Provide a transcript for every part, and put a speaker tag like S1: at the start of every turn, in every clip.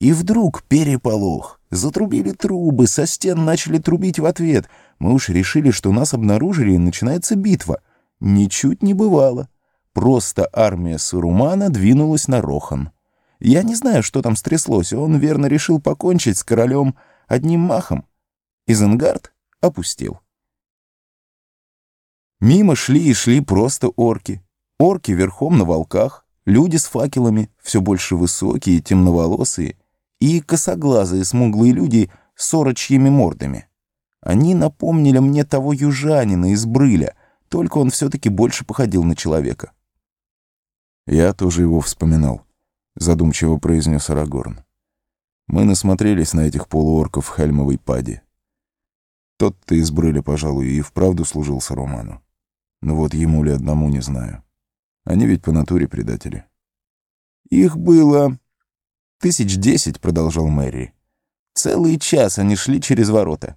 S1: И вдруг переполох. Затрубили трубы, со стен начали трубить в ответ. Мы уж решили, что нас обнаружили, и начинается битва. Ничуть не бывало. Просто армия Сарумана двинулась на Рохан. Я не знаю, что там стряслось. Он верно решил покончить с королем одним махом. Изенгард опустил. Мимо шли и шли просто орки. Орки верхом на волках, люди с факелами, все больше высокие, темноволосые, и косоглазые смуглые люди с орочьими мордами. Они напомнили мне того южанина из Брыля, только он все-таки больше походил на человека.
S2: «Я тоже его вспоминал», — задумчиво произнес Арагорн. «Мы насмотрелись на этих полуорков в Хельмовой паде. Тот-то из Брыля, пожалуй, и вправду служил Саруману. Но вот ему ли одному не знаю. Они ведь по натуре предатели.
S1: Их было тысяч десять, продолжал Мэри. Целый час они шли через ворота.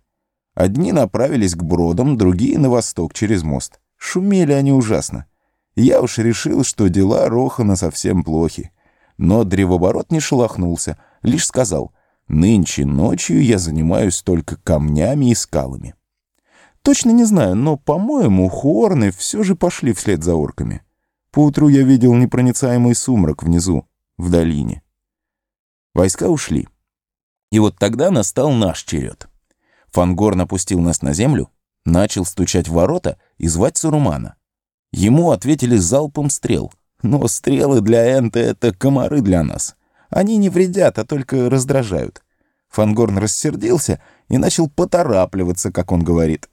S1: Одни направились к бродам, другие на восток через мост. Шумели они ужасно. Я уж решил, что дела Рохана совсем плохи. Но древоборот не шелохнулся, лишь сказал, «Нынче ночью я занимаюсь только камнями и скалами». Точно не знаю, но, по-моему, хорны все же пошли вслед за орками. Поутру я видел непроницаемый сумрак внизу, в долине. Войска ушли. И вот тогда настал наш черед. Фангор напустил нас на землю, начал стучать в ворота и звать Сурумана. Ему ответили залпом стрел. Но стрелы для Энта — это комары для нас. Они не вредят, а только раздражают. Фангорн рассердился и начал поторапливаться, как он говорит.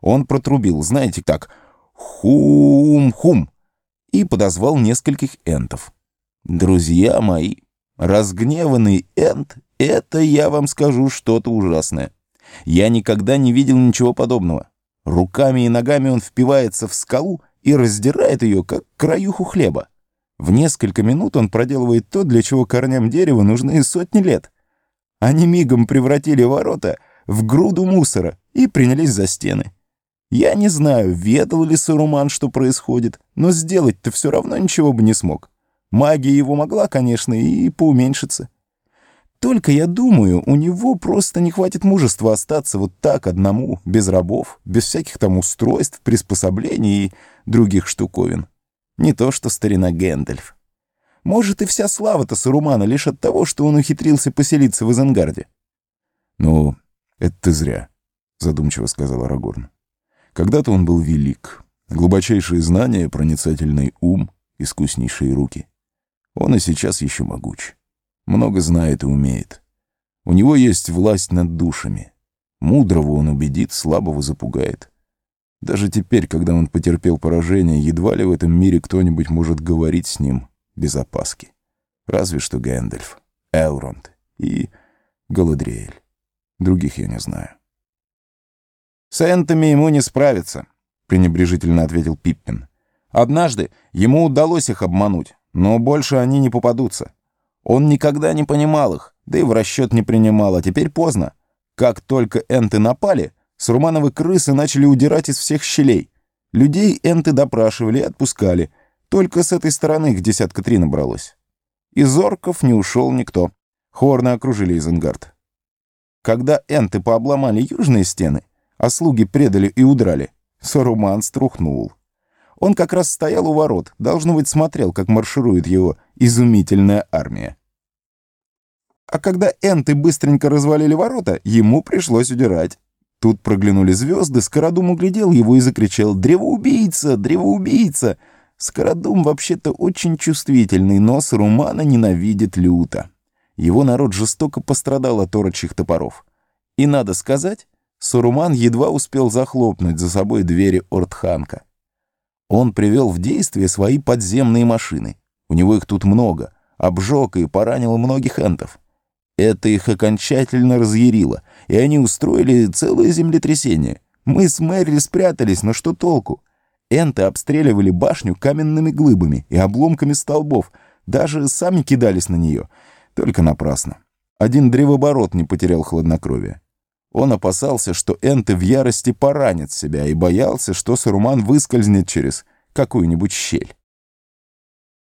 S1: Он протрубил, знаете как, «Хум-хум!» и подозвал нескольких энтов. «Друзья мои, разгневанный энт — это, я вам скажу, что-то ужасное. Я никогда не видел ничего подобного. Руками и ногами он впивается в скалу и раздирает ее, как краюху хлеба. В несколько минут он проделывает то, для чего корням дерева нужны сотни лет. Они мигом превратили ворота в груду мусора и принялись за стены. Я не знаю, ведал ли Саруман, что происходит, но сделать-то все равно ничего бы не смог. Магия его могла, конечно, и поуменьшиться. Только я думаю, у него просто не хватит мужества остаться вот так одному, без рабов, без всяких там устройств, приспособлений и других штуковин. Не то что старина Гэндальф. Может, и вся слава-то Сарумана лишь от того, что он ухитрился поселиться в Изенгарде.
S2: «Ну, это ты зря», — задумчиво сказал Арагорн. Когда-то он был велик. Глубочайшие знания, проницательный ум, искуснейшие руки. Он и сейчас еще могуч. Много знает и умеет. У него есть власть над душами. Мудрого он убедит, слабого запугает. Даже теперь, когда он потерпел поражение, едва ли в этом мире кто-нибудь может говорить с ним без опаски. Разве что Гэндальф, Элронд и Галадриэль. Других я не знаю.
S1: «С энтами ему не справиться», — пренебрежительно ответил Пиппин. «Однажды ему удалось их обмануть, но больше они не попадутся. Он никогда не понимал их, да и в расчет не принимал, а теперь поздно. Как только энты напали, Сурмановы крысы начали удирать из всех щелей. Людей энты допрашивали и отпускали. Только с этой стороны к десятка три набралось. Из орков не ушел никто. Хорны окружили Изенгард. Когда энты пообломали южные стены, а слуги предали и удрали. Саруман струхнул. Он как раз стоял у ворот, должно быть, смотрел, как марширует его изумительная армия. А когда энты быстренько развалили ворота, ему пришлось удирать. Тут проглянули звезды, Скородум углядел его и закричал «Древоубийца! Древоубийца!» Скородум вообще-то очень чувствительный, но Сарумана ненавидит люто. Его народ жестоко пострадал от орочих топоров. И надо сказать, Суруман едва успел захлопнуть за собой двери Ортханка. Он привел в действие свои подземные машины. У него их тут много. Обжег и поранил многих энтов. Это их окончательно разъярило, и они устроили целое землетрясение. Мы с Мэри спрятались, но что толку? Энты обстреливали башню каменными глыбами и обломками столбов, даже сами кидались на нее. Только напрасно. Один древоборот не потерял хладнокровия. Он опасался, что энты в ярости поранят себя, и боялся, что Саруман выскользнет через какую-нибудь щель.